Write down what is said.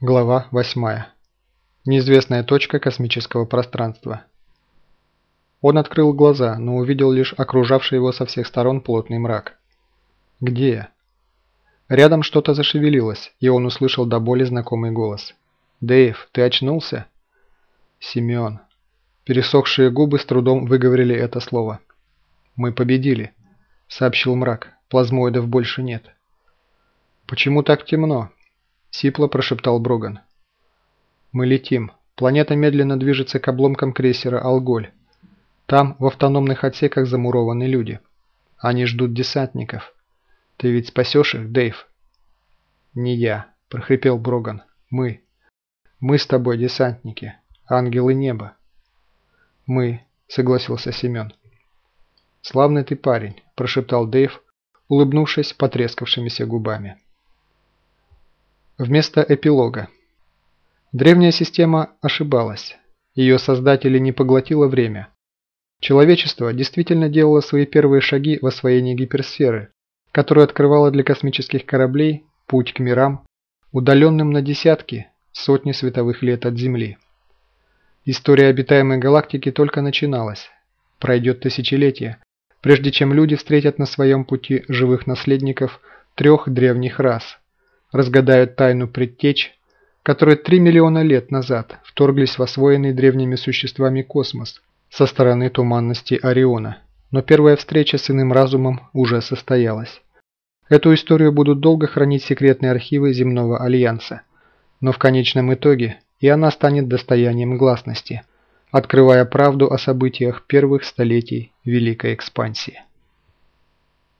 Глава 8. Неизвестная точка космического пространства. Он открыл глаза, но увидел лишь окружавший его со всех сторон плотный мрак. Где я? Рядом что-то зашевелилось, и он услышал до боли знакомый голос. «Дэйв, ты очнулся?» «Семен». Пересохшие губы с трудом выговорили это слово. «Мы победили», — сообщил мрак. «Плазмоидов больше нет». «Почему так темно?» – сипло прошептал Броган. «Мы летим. Планета медленно движется к обломкам крейсера «Алголь». Там в автономных отсеках замурованы люди. Они ждут десантников. Ты ведь спасешь их, Дэйв?» «Не я», – прохрипел Броган. «Мы. Мы с тобой десантники. Ангелы неба». «Мы», – согласился Семен. «Славный ты парень», – прошептал Дэйв, улыбнувшись потрескавшимися губами. Вместо эпилога. Древняя система ошибалась. Ее создатели не поглотило время. Человечество действительно делало свои первые шаги в освоении гиперсферы, которая открывала для космических кораблей путь к мирам, удаленным на десятки, сотни световых лет от Земли. История обитаемой галактики только начиналась. Пройдет тысячелетие, прежде чем люди встретят на своем пути живых наследников трех древних рас – разгадают тайну предтеч, которые 3 миллиона лет назад вторглись в освоенный древними существами космос со стороны туманности Ориона. Но первая встреча с иным разумом уже состоялась. Эту историю будут долго хранить секретные архивы Земного Альянса. Но в конечном итоге и она станет достоянием гласности, открывая правду о событиях первых столетий Великой Экспансии.